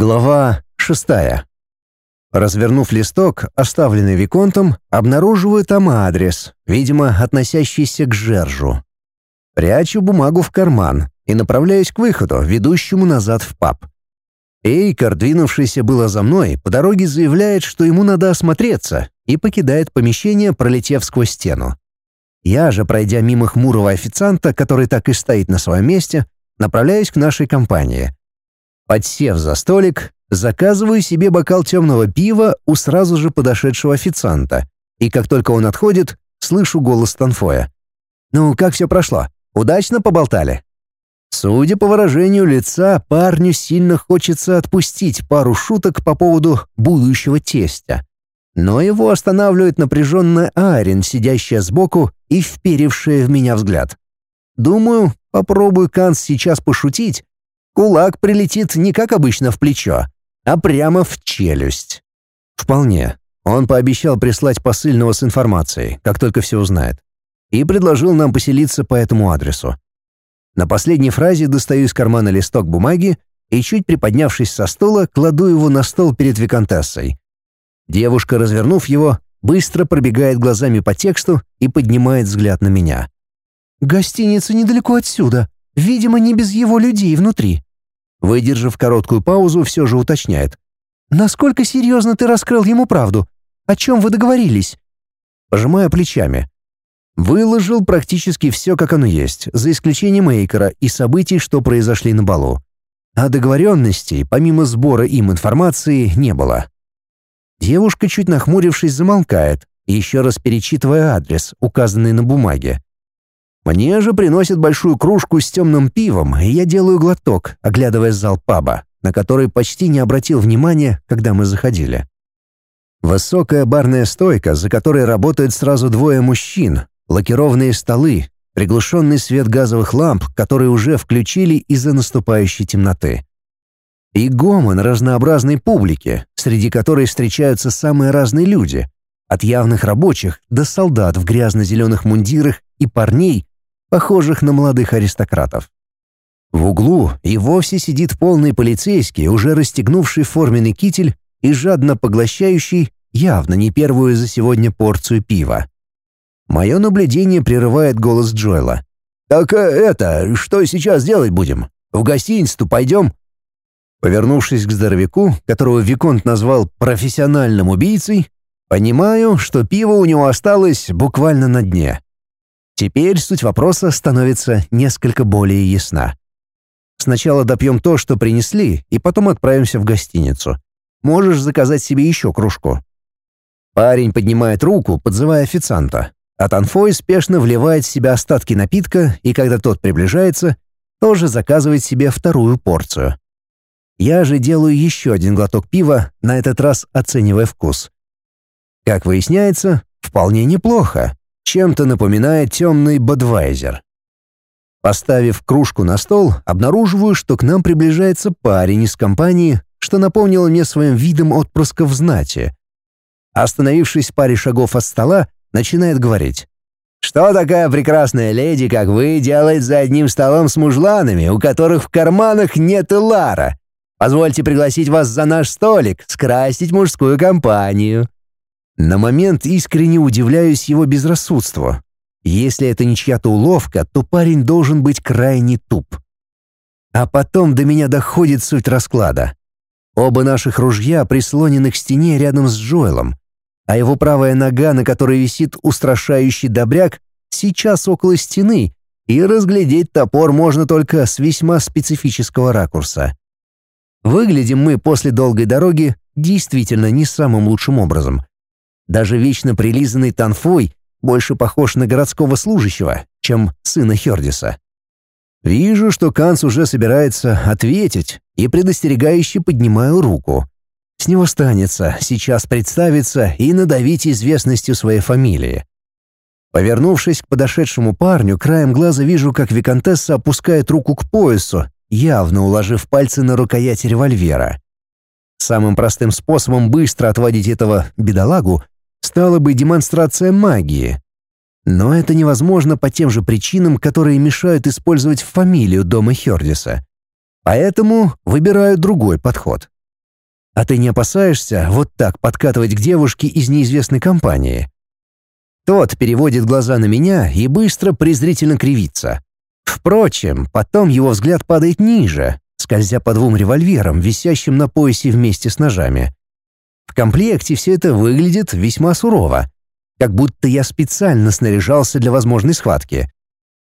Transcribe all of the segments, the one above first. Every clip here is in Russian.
Глава шестая. Развернув листок, оставленный Виконтом, обнаруживаю там адрес, видимо, относящийся к Жержу. Прячу бумагу в карман и направляюсь к выходу, ведущему назад в паб. Эйкар, двинувшийся было за мной, по дороге заявляет, что ему надо осмотреться, и покидает помещение, пролетев сквозь стену. Я же, пройдя мимо хмурого официанта, который так и стоит на своем месте, направляюсь к нашей компании — Подсев за столик, заказываю себе бокал темного пива у сразу же подошедшего официанта, и как только он отходит, слышу голос Танфоя. «Ну, как все прошло? Удачно поболтали?» Судя по выражению лица, парню сильно хочется отпустить пару шуток по поводу будущего тестя. Но его останавливает напряженная Арин, сидящая сбоку и вперевшая в меня взгляд. Думаю, попробую Канс сейчас пошутить, Кулак прилетит не как обычно в плечо, а прямо в челюсть. Вполне. Он пообещал прислать посыльного с информацией, как только все узнает. И предложил нам поселиться по этому адресу. На последней фразе достаю из кармана листок бумаги и, чуть приподнявшись со стула, кладу его на стол перед виконтессой. Девушка, развернув его, быстро пробегает глазами по тексту и поднимает взгляд на меня. «Гостиница недалеко отсюда. Видимо, не без его людей внутри. Выдержав короткую паузу, все же уточняет. «Насколько серьезно ты раскрыл ему правду? О чем вы договорились?» Пожимая плечами. Выложил практически все, как оно есть, за исключением Эйкера и событий, что произошли на балу. А договоренностей, помимо сбора им информации, не было. Девушка, чуть нахмурившись, замолкает, еще раз перечитывая адрес, указанный на бумаге. Мне же приносят большую кружку с темным пивом, и я делаю глоток, оглядывая зал паба, на который почти не обратил внимания, когда мы заходили. Высокая барная стойка, за которой работают сразу двое мужчин, лакированные столы, приглушенный свет газовых ламп, которые уже включили из-за наступающей темноты. И гомон разнообразной публики, среди которой встречаются самые разные люди, от явных рабочих до солдат в грязно-зеленых мундирах и парней, похожих на молодых аристократов. В углу и вовсе сидит полный полицейский, уже расстегнувший форменный китель и жадно поглощающий явно не первую за сегодня порцию пива. Мое наблюдение прерывает голос Джоэла. «Так э, это, что сейчас делать будем? В гостиницу пойдем?» Повернувшись к здоровяку, которого Виконт назвал профессиональным убийцей, понимаю, что пиво у него осталось буквально на дне. Теперь суть вопроса становится несколько более ясна. Сначала допьем то, что принесли, и потом отправимся в гостиницу. Можешь заказать себе еще кружку». Парень поднимает руку, подзывая официанта, а Танфой спешно вливает в себя остатки напитка, и когда тот приближается, тоже заказывает себе вторую порцию. Я же делаю еще один глоток пива, на этот раз оценивая вкус. Как выясняется, вполне неплохо чем-то напоминает темный Бадвайзер. Поставив кружку на стол, обнаруживаю, что к нам приближается парень из компании, что напомнило мне своим видом отпрыска в знати. Остановившись в паре шагов от стола, начинает говорить. «Что такая прекрасная леди, как вы, делает за одним столом с мужланами, у которых в карманах нет и лара? Позвольте пригласить вас за наш столик, скрасить мужскую компанию». На момент искренне удивляюсь его безрассудству. Если это не чья-то уловка, то парень должен быть крайне туп. А потом до меня доходит суть расклада. Оба наших ружья прислонены к стене рядом с Джоэлом, а его правая нога, на которой висит устрашающий добряк, сейчас около стены, и разглядеть топор можно только с весьма специфического ракурса. Выглядим мы после долгой дороги действительно не самым лучшим образом. Даже вечно прилизанный Танфой больше похож на городского служащего, чем сына Хердиса. Вижу, что Канц уже собирается ответить, и предостерегающе поднимаю руку. С него станется сейчас представиться и надавить известностью своей фамилии. Повернувшись к подошедшему парню, краем глаза вижу, как виконтесса опускает руку к поясу, явно уложив пальцы на рукоять револьвера. Самым простым способом быстро отводить этого бедолагу стала бы демонстрация магии. Но это невозможно по тем же причинам, которые мешают использовать фамилию дома Хердиса. Поэтому выбираю другой подход. А ты не опасаешься вот так подкатывать к девушке из неизвестной компании? Тот переводит глаза на меня и быстро презрительно кривится. Впрочем, потом его взгляд падает ниже, скользя по двум револьверам, висящим на поясе вместе с ножами. В комплекте все это выглядит весьма сурово, как будто я специально снаряжался для возможной схватки.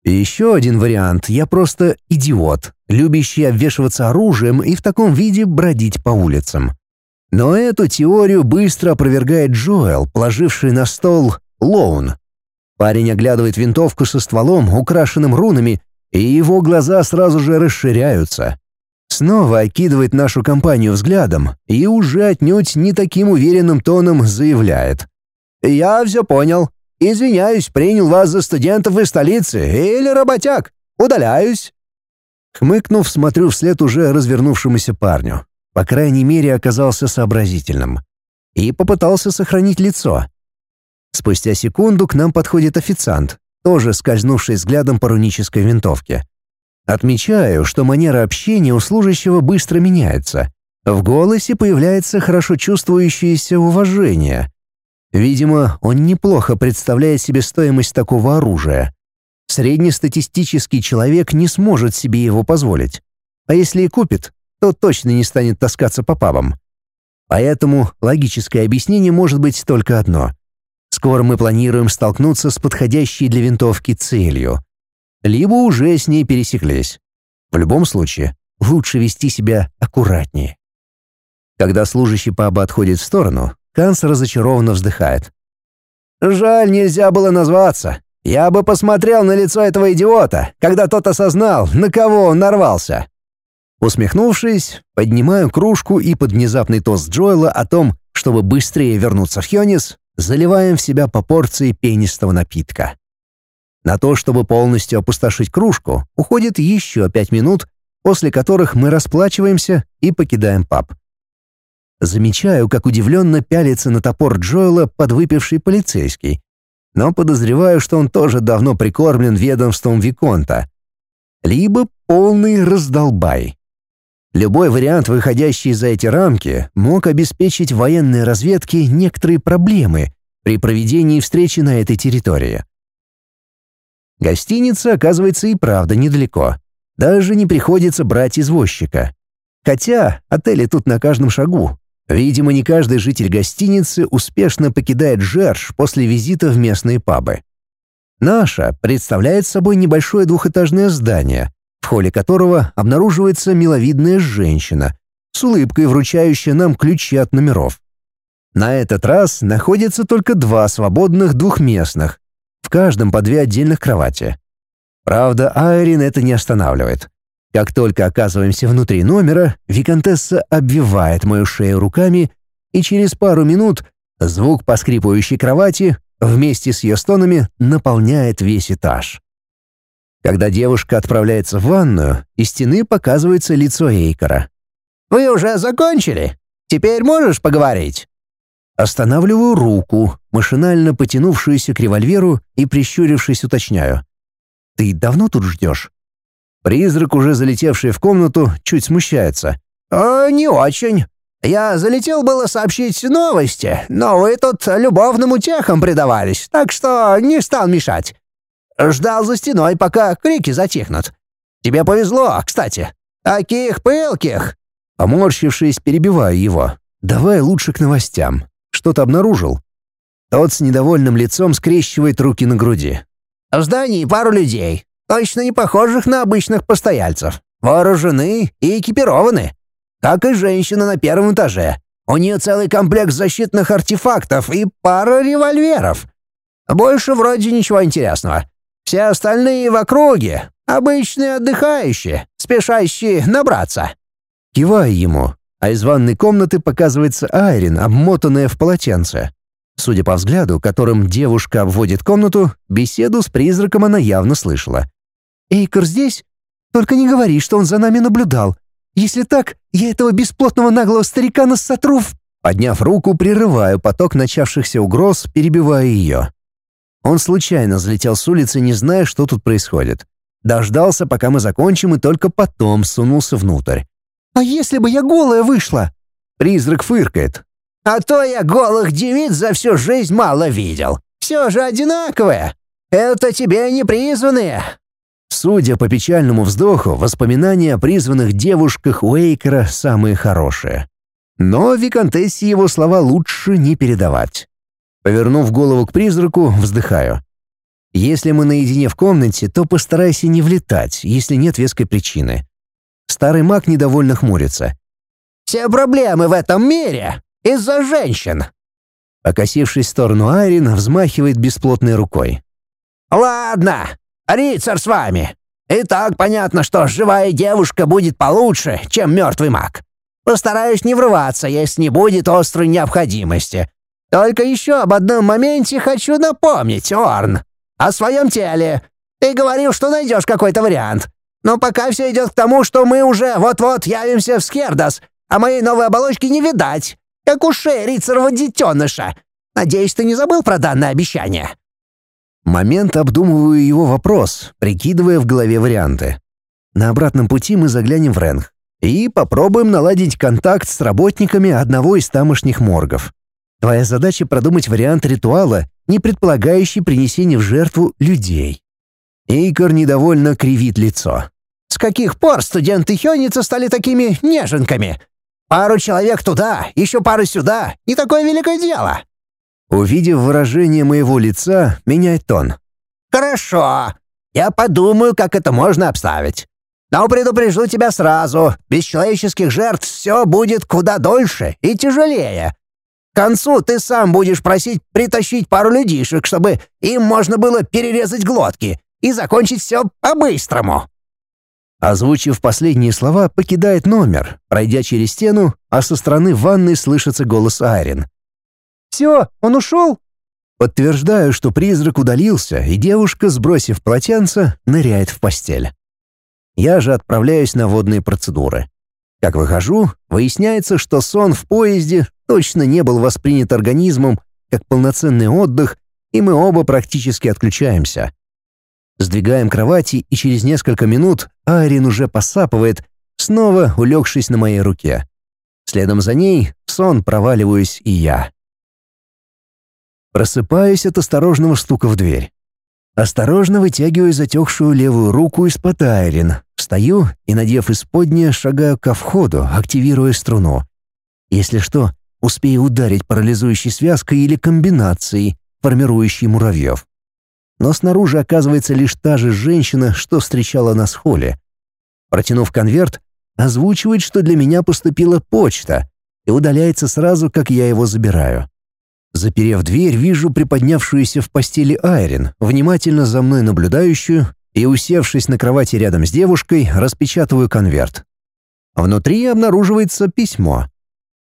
И еще один вариант — я просто идиот, любящий обвешиваться оружием и в таком виде бродить по улицам. Но эту теорию быстро опровергает Джоэл, положивший на стол Лоун. Парень оглядывает винтовку со стволом, украшенным рунами, и его глаза сразу же расширяются. Снова окидывает нашу компанию взглядом и уже отнюдь не таким уверенным тоном заявляет. «Я все понял. Извиняюсь, принял вас за студентов из столицы или работяг. Удаляюсь». Хмыкнув, смотрю вслед уже развернувшемуся парню. По крайней мере, оказался сообразительным. И попытался сохранить лицо. Спустя секунду к нам подходит официант, тоже скользнувший взглядом по рунической винтовке. Отмечаю, что манера общения у служащего быстро меняется. В голосе появляется хорошо чувствующееся уважение. Видимо, он неплохо представляет себе стоимость такого оружия. Среднестатистический человек не сможет себе его позволить. А если и купит, то точно не станет таскаться по пабам. Поэтому логическое объяснение может быть только одно. Скоро мы планируем столкнуться с подходящей для винтовки целью. Либо уже с ней пересеклись. В любом случае, лучше вести себя аккуратнее. Когда служащий паба отходит в сторону, Канц разочарованно вздыхает. «Жаль, нельзя было назваться. Я бы посмотрел на лицо этого идиота, когда тот осознал, на кого он нарвался». Усмехнувшись, поднимаю кружку и под внезапный тост Джоэла о том, чтобы быстрее вернуться в Хьонис, заливаем в себя по порции пенистого напитка. На то, чтобы полностью опустошить кружку, уходит еще пять минут, после которых мы расплачиваемся и покидаем паб. Замечаю, как удивленно пялится на топор Джоэла подвыпивший полицейский. Но подозреваю, что он тоже давно прикормлен ведомством Виконта. Либо полный раздолбай. Любой вариант, выходящий за эти рамки, мог обеспечить военной разведке некоторые проблемы при проведении встречи на этой территории. Гостиница, оказывается, и правда недалеко. Даже не приходится брать извозчика. Хотя отели тут на каждом шагу, Видимо, не каждый житель гостиницы успешно покидает Жерш после визита в местные пабы. Наша представляет собой небольшое двухэтажное здание, в холле которого обнаруживается миловидная женщина с улыбкой, вручающая нам ключи от номеров. На этот раз находится только два свободных двухместных, в каждом по две отдельных кровати. Правда, Айрин это не останавливает. Как только оказываемся внутри номера, виконтесса обвивает мою шею руками, и через пару минут звук поскрипывающей кровати вместе с ее стонами наполняет весь этаж. Когда девушка отправляется в ванную, из стены показывается лицо Эйкора. «Вы уже закончили? Теперь можешь поговорить?» Останавливаю руку, машинально потянувшуюся к револьверу и, прищурившись, уточняю. «Ты давно тут ждешь?» Призрак, уже залетевший в комнату, чуть смущается. «Э, «Не очень. Я залетел было сообщить новости, но вы тут любовным утехам предавались, так что не стал мешать. Ждал за стеной, пока крики затихнут. Тебе повезло, кстати. Таких пылких!» Поморщившись, перебиваю его. «Давай лучше к новостям. Что-то обнаружил?» Тот с недовольным лицом скрещивает руки на груди. «В здании пару людей. Точно не похожих на обычных постояльцев. Вооружены и экипированы. Как и женщина на первом этаже. У нее целый комплект защитных артефактов и пара револьверов. Больше вроде ничего интересного. Все остальные в округе — обычные отдыхающие, спешащие набраться. Киваю ему, а из ванной комнаты показывается Айрин, обмотанная в полотенце. Судя по взгляду, которым девушка обводит комнату, беседу с призраком она явно слышала. «Эйкер здесь? Только не говори, что он за нами наблюдал. Если так, я этого бесплотного наглого старикана сотру в...» Подняв руку, прерываю поток начавшихся угроз, перебивая ее. Он случайно залетел с улицы, не зная, что тут происходит. Дождался, пока мы закончим, и только потом сунулся внутрь. «А если бы я голая вышла?» Призрак фыркает. «А то я голых девиц за всю жизнь мало видел. Все же одинаковые. Это тебе не призванные». Судя по печальному вздоху, воспоминания о призванных девушках Уэйкера самые хорошие. Но Викантессе его слова лучше не передавать. Повернув голову к призраку, вздыхаю. Если мы наедине в комнате, то постарайся не влетать, если нет веской причины. Старый маг недовольно хмурится. «Все проблемы в этом мире из-за женщин!» Окосившись в сторону Айрин, взмахивает бесплотной рукой. «Ладно, рицарь с вами. И так понятно, что живая девушка будет получше, чем мертвый маг. Постараюсь не врываться, если не будет острой необходимости. Только еще об одном моменте хочу напомнить, Орн. О своем теле. Ты говорил, что найдешь какой-то вариант. Но пока все идет к тому, что мы уже вот-вот явимся в Скердас, а моей новой оболочки не видать, как у рицарова детеныша. Надеюсь, ты не забыл про данное обещание?» Момент обдумываю его вопрос, прикидывая в голове варианты. На обратном пути мы заглянем в Ренг и попробуем наладить контакт с работниками одного из тамошних моргов. Твоя задача продумать вариант ритуала, не предполагающий принесение в жертву людей. Эйкор недовольно кривит лицо. «С каких пор студенты Хёница стали такими неженками? Пару человек туда, еще пару сюда, не такое великое дело!» Увидев выражение моего лица, меняет тон. «Хорошо, я подумаю, как это можно обставить. Но предупрежу тебя сразу, без человеческих жертв все будет куда дольше и тяжелее. К концу ты сам будешь просить притащить пару людишек, чтобы им можно было перерезать глотки и закончить все по-быстрому». Озвучив последние слова, покидает номер, пройдя через стену, а со стороны ванной слышится голос Айрин. «Все, он ушел?» Подтверждаю, что призрак удалился, и девушка, сбросив полотенце, ныряет в постель. Я же отправляюсь на водные процедуры. Как выхожу, выясняется, что сон в поезде точно не был воспринят организмом как полноценный отдых, и мы оба практически отключаемся. Сдвигаем кровати, и через несколько минут Айрин уже посапывает, снова улегшись на моей руке. Следом за ней в сон проваливаюсь и я. Просыпаюсь от осторожного стука в дверь. Осторожно вытягиваю затекшую левую руку из-под Айрин, встаю и, надев исподнее, шагаю ко входу, активируя струну. Если что, успею ударить парализующей связкой или комбинацией, формирующей муравьев. Но снаружи оказывается лишь та же женщина, что встречала нас в холле. Протянув конверт, озвучивает, что для меня поступила почта, и удаляется сразу, как я его забираю. Заперев дверь, вижу приподнявшуюся в постели Айрин, внимательно за мной наблюдающую, и, усевшись на кровати рядом с девушкой, распечатываю конверт. Внутри обнаруживается письмо.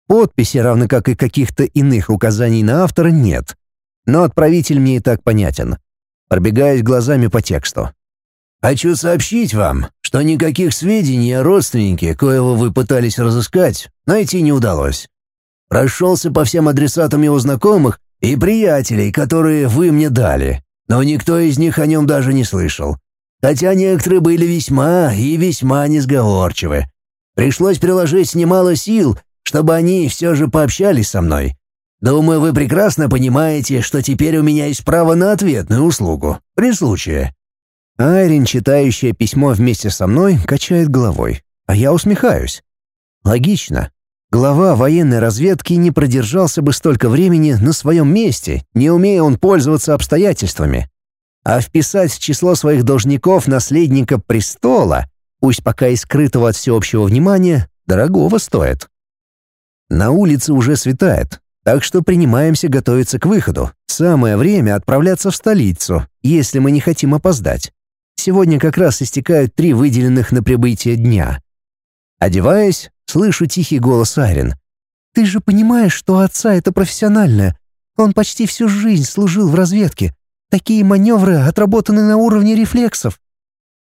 Подписи, равно как и каких-то иных указаний на автора, нет. Но отправитель мне и так понятен. Пробегаюсь глазами по тексту. «Хочу сообщить вам, что никаких сведений о родственнике, коего вы пытались разыскать, найти не удалось. Прошелся по всем адресатам его знакомых и приятелей, которые вы мне дали, но никто из них о нем даже не слышал. Хотя некоторые были весьма и весьма несговорчивы. Пришлось приложить немало сил, чтобы они все же пообщались со мной. Думаю, вы прекрасно понимаете, что теперь у меня есть право на ответную услугу, при случае». Айрин, читающая письмо вместе со мной, качает головой, а я усмехаюсь. Логично. Глава военной разведки не продержался бы столько времени на своем месте, не умея он пользоваться обстоятельствами. А вписать в число своих должников наследника престола, пусть пока и скрытого от всеобщего внимания, дорогого стоит. На улице уже светает, так что принимаемся готовиться к выходу. Самое время отправляться в столицу, если мы не хотим опоздать. Сегодня как раз истекают три выделенных на прибытие дня. Одеваясь, Слышу тихий голос Айрин. «Ты же понимаешь, что отца это профессиональное. Он почти всю жизнь служил в разведке. Такие маневры отработаны на уровне рефлексов».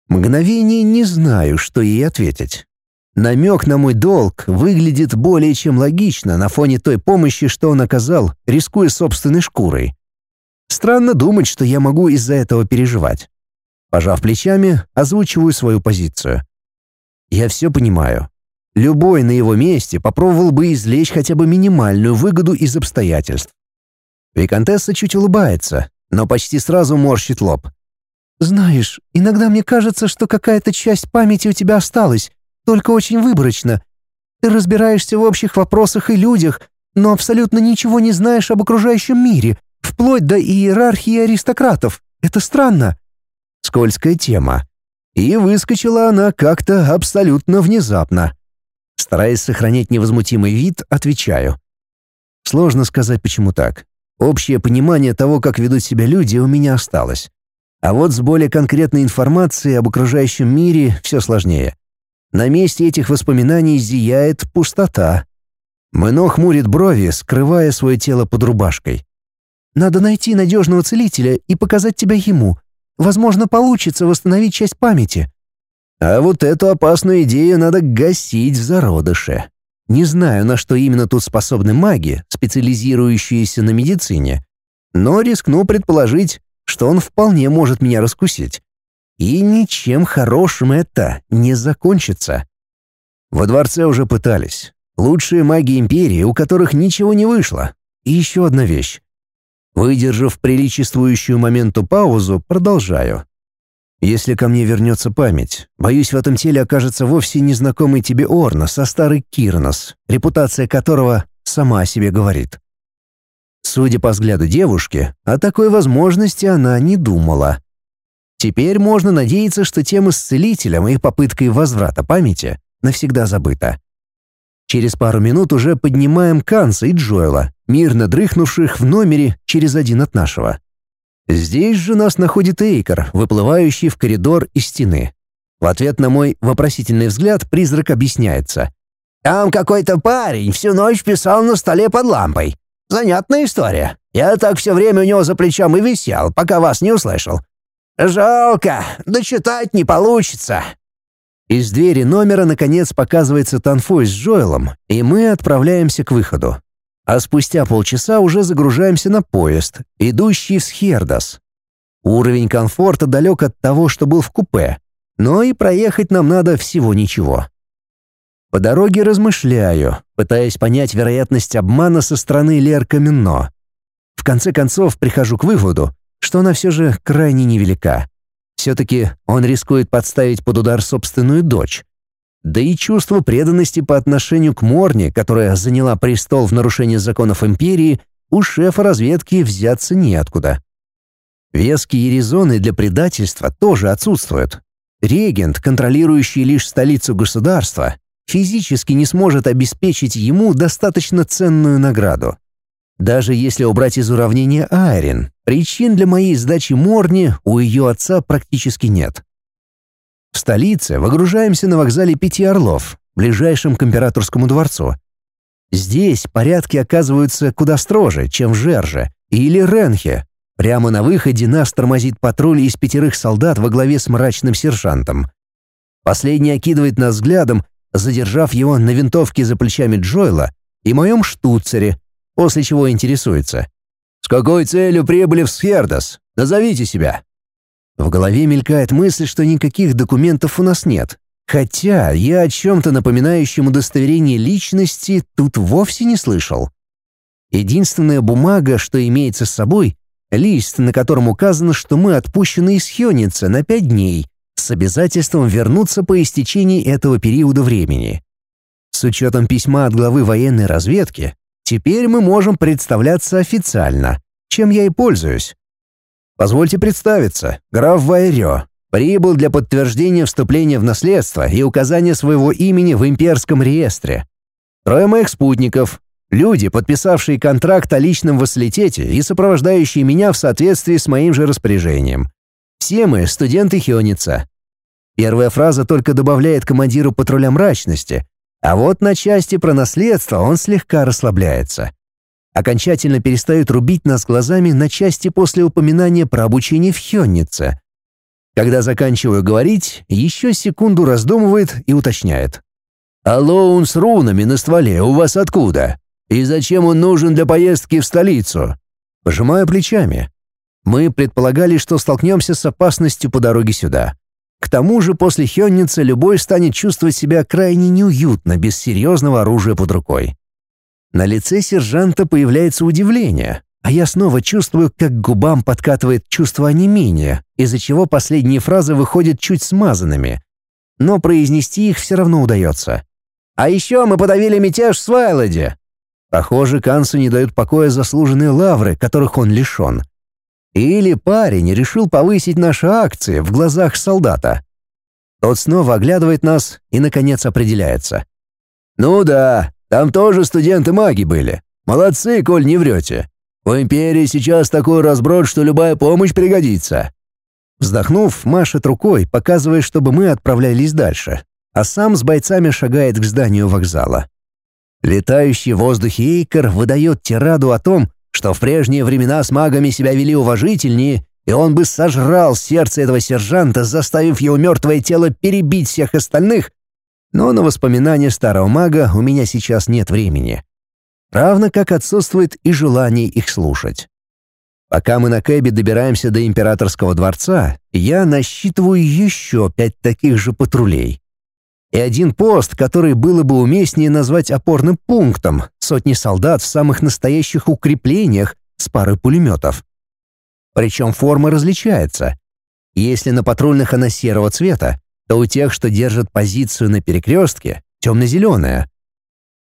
Мгновение не знаю, что ей ответить. Намек на мой долг выглядит более чем логично на фоне той помощи, что он оказал, рискуя собственной шкурой. Странно думать, что я могу из-за этого переживать. Пожав плечами, озвучиваю свою позицию. Я все понимаю. Любой на его месте попробовал бы извлечь хотя бы минимальную выгоду из обстоятельств. Викантесса чуть улыбается, но почти сразу морщит лоб. «Знаешь, иногда мне кажется, что какая-то часть памяти у тебя осталась, только очень выборочно. Ты разбираешься в общих вопросах и людях, но абсолютно ничего не знаешь об окружающем мире, вплоть до иерархии аристократов. Это странно». Скользкая тема. И выскочила она как-то абсолютно внезапно. Стараясь сохранять невозмутимый вид, отвечаю. Сложно сказать, почему так. Общее понимание того, как ведут себя люди, у меня осталось. А вот с более конкретной информацией об окружающем мире все сложнее. На месте этих воспоминаний зияет пустота. Мэно хмурит брови, скрывая свое тело под рубашкой. «Надо найти надежного целителя и показать тебя ему. Возможно, получится восстановить часть памяти». А вот эту опасную идею надо гасить в зародыше. Не знаю, на что именно тут способны маги, специализирующиеся на медицине, но рискну предположить, что он вполне может меня раскусить. И ничем хорошим это не закончится. Во дворце уже пытались. Лучшие маги Империи, у которых ничего не вышло. И еще одна вещь. Выдержав приличествующую моменту паузу, продолжаю. Если ко мне вернется память, боюсь, в этом теле окажется вовсе незнакомый тебе Орнос, а старый Кирнос, репутация которого сама о себе говорит. Судя по взгляду девушки, о такой возможности она не думала. Теперь можно надеяться, что тема с целителем и попыткой возврата памяти навсегда забыта. Через пару минут уже поднимаем Канса и Джоэла, мирно дрыхнувших в номере через один от нашего. Здесь же нас находит Эйкер, выплывающий в коридор из стены. В ответ на мой вопросительный взгляд призрак объясняется. «Там какой-то парень всю ночь писал на столе под лампой. Занятная история. Я так все время у него за плечом и висел, пока вас не услышал. Жалко, дочитать не получится». Из двери номера наконец показывается Танфой с Джоэлом, и мы отправляемся к выходу а спустя полчаса уже загружаемся на поезд, идущий в Схердас. Уровень комфорта далек от того, что был в купе, но и проехать нам надо всего ничего. По дороге размышляю, пытаясь понять вероятность обмана со стороны Лер Каменно. В конце концов прихожу к выводу, что она все же крайне невелика. Все-таки он рискует подставить под удар собственную дочь, да и чувство преданности по отношению к Морне, которая заняла престол в нарушении законов империи, у шефа разведки взяться неоткуда. Веские резоны для предательства тоже отсутствуют. Регент, контролирующий лишь столицу государства, физически не сможет обеспечить ему достаточно ценную награду. Даже если убрать из уравнения Айрин, причин для моей сдачи Морни у ее отца практически нет. В столице выгружаемся на вокзале Пяти Орлов, ближайшем к императорскому дворцу. Здесь порядки оказываются куда строже, чем в Жерже или Ренхе. Прямо на выходе нас тормозит патруль из пятерых солдат во главе с мрачным сержантом. Последний окидывает нас взглядом, задержав его на винтовке за плечами Джойла и моем штуцере, после чего интересуется. «С какой целью прибыли в Схердос? Назовите себя!» В голове мелькает мысль, что никаких документов у нас нет. Хотя я о чем-то напоминающем удостоверение личности тут вовсе не слышал. Единственная бумага, что имеется с собой — лист, на котором указано, что мы отпущены из Хёница на пять дней с обязательством вернуться по истечении этого периода времени. С учетом письма от главы военной разведки, теперь мы можем представляться официально, чем я и пользуюсь. Позвольте представиться, граф Вайрё. Прибыл для подтверждения вступления в наследство и указания своего имени в имперском реестре. Трое моих спутников, люди, подписавшие контракт о личном вассалитете и сопровождающие меня в соответствии с моим же распоряжением. Все мы студенты Хёница. Первая фраза только добавляет командиру патруля мрачности, а вот на части про наследство он слегка расслабляется окончательно перестают рубить нас глазами на части после упоминания про обучение в Хённице. Когда заканчиваю говорить, еще секунду раздумывает и уточняет. «Алоун с рунами на стволе у вас откуда? И зачем он нужен для поездки в столицу?» Пожимаю плечами. Мы предполагали, что столкнемся с опасностью по дороге сюда. К тому же после Хённица любой станет чувствовать себя крайне неуютно без серьезного оружия под рукой. На лице сержанта появляется удивление, а я снова чувствую, как к губам подкатывает чувство онемения, из-за чего последние фразы выходят чуть смазанными. Но произнести их все равно удается. «А еще мы подавили мятеж в Свайладе!» Похоже, Кансу не дают покоя заслуженные лавры, которых он лишен. Или парень решил повысить наши акции в глазах солдата. Тот снова оглядывает нас и, наконец, определяется. «Ну да, там тоже студенты-маги были. Молодцы, коль не врете. В Империи сейчас такой разброд, что любая помощь пригодится». Вздохнув, машет рукой, показывая, чтобы мы отправлялись дальше, а сам с бойцами шагает к зданию вокзала. Летающий в воздухе Эйкер выдает тираду о том, что в прежние времена с магами себя вели уважительнее, и он бы сожрал сердце этого сержанта, заставив его мертвое тело перебить всех остальных, но на воспоминания старого мага у меня сейчас нет времени. Равно как отсутствует и желание их слушать. Пока мы на Кэбе добираемся до императорского дворца, я насчитываю еще пять таких же патрулей и один пост, который было бы уместнее назвать опорным пунктом, сотни солдат в самых настоящих укреплениях с парой пулеметов. Причем форма различается. Если на патрульных она серого цвета, то у тех, что держат позицию на перекрестке, темно-зеленая.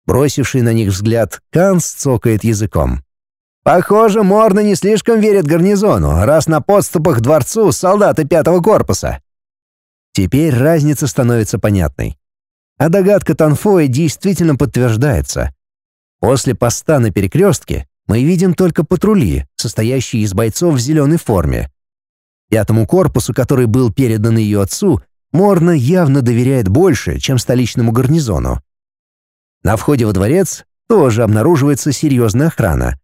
Бросивший на них взгляд, Канс цокает языком. «Похоже, Морна не слишком верит гарнизону, раз на подступах к дворцу солдаты пятого корпуса». Теперь разница становится понятной. А догадка Танфоя действительно подтверждается. После поста на перекрестке мы видим только патрули, состоящие из бойцов в зеленой форме. Пятому корпусу, который был передан ее отцу, Морна явно доверяет больше, чем столичному гарнизону. На входе во дворец тоже обнаруживается серьезная охрана.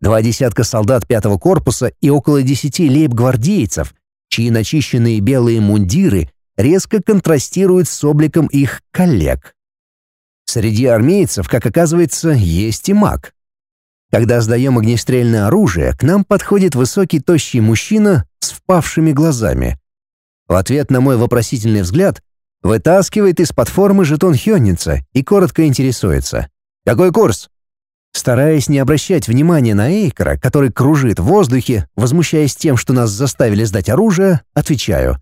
Два десятка солдат пятого корпуса и около десяти лейб-гвардейцев, чьи начищенные белые мундиры резко контрастирует с обликом их коллег. Среди армейцев, как оказывается, есть и маг. Когда сдаем огнестрельное оружие, к нам подходит высокий тощий мужчина с впавшими глазами. В ответ на мой вопросительный взгляд вытаскивает из-под формы жетон Хённица и коротко интересуется. «Какой курс?» Стараясь не обращать внимания на Эйкера, который кружит в воздухе, возмущаясь тем, что нас заставили сдать оружие, отвечаю.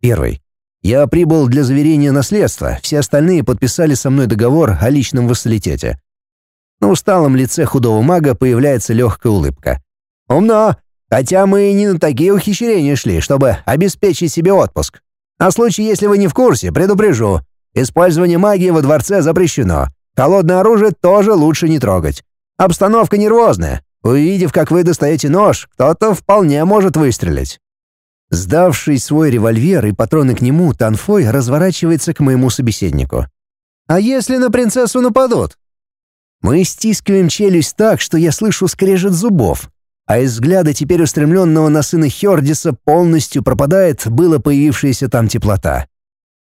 Первый. Я прибыл для заверения наследства, все остальные подписали со мной договор о личном вассалитете. На усталом лице худого мага появляется легкая улыбка. «Умно, хотя мы не на такие ухищрения шли, чтобы обеспечить себе отпуск. На случай, если вы не в курсе, предупрежу. Использование магии во дворце запрещено. Холодное оружие тоже лучше не трогать. Обстановка нервозная. Увидев, как вы достаете нож, кто-то вполне может выстрелить. Сдавший свой револьвер и патроны к нему, Танфой разворачивается к моему собеседнику. «А если на принцессу нападут?» Мы стискиваем челюсть так, что я слышу скрежет зубов, а из взгляда теперь устремленного на сына Хердиса полностью пропадает было появившаяся там теплота.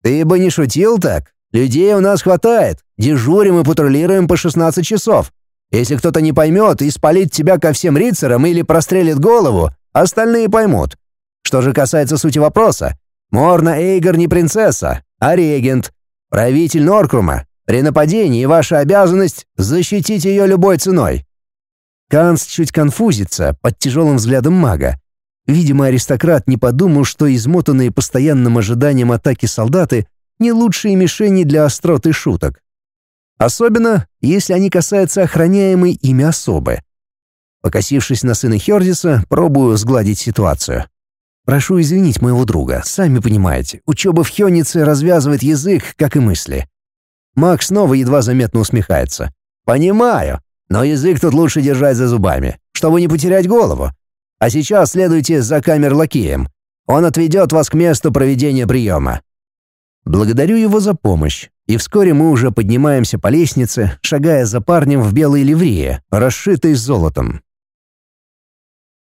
«Ты бы не шутил так? Людей у нас хватает. Дежурим и патрулируем по 16 часов. Если кто-то не поймет и спалит тебя ко всем рицарам или прострелит голову, остальные поймут. Что же касается сути вопроса, Морна Эйгор не принцесса, а регент, правитель Норкрума. При нападении ваша обязанность — защитить ее любой ценой». Канс чуть конфузится под тяжелым взглядом мага. Видимо, аристократ не подумал, что измотанные постоянным ожиданием атаки солдаты — не лучшие мишени для острот и шуток. Особенно, если они касаются охраняемой ими особы. Покосившись на сына Хердиса, пробую сгладить ситуацию. Прошу извинить моего друга, сами понимаете, учеба в Хёнице развязывает язык, как и мысли. Макс снова едва заметно усмехается. «Понимаю, но язык тут лучше держать за зубами, чтобы не потерять голову. А сейчас следуйте за камер-лакеем. Он отведет вас к месту проведения приема». Благодарю его за помощь, и вскоре мы уже поднимаемся по лестнице, шагая за парнем в белой ливрее, расшитой золотом.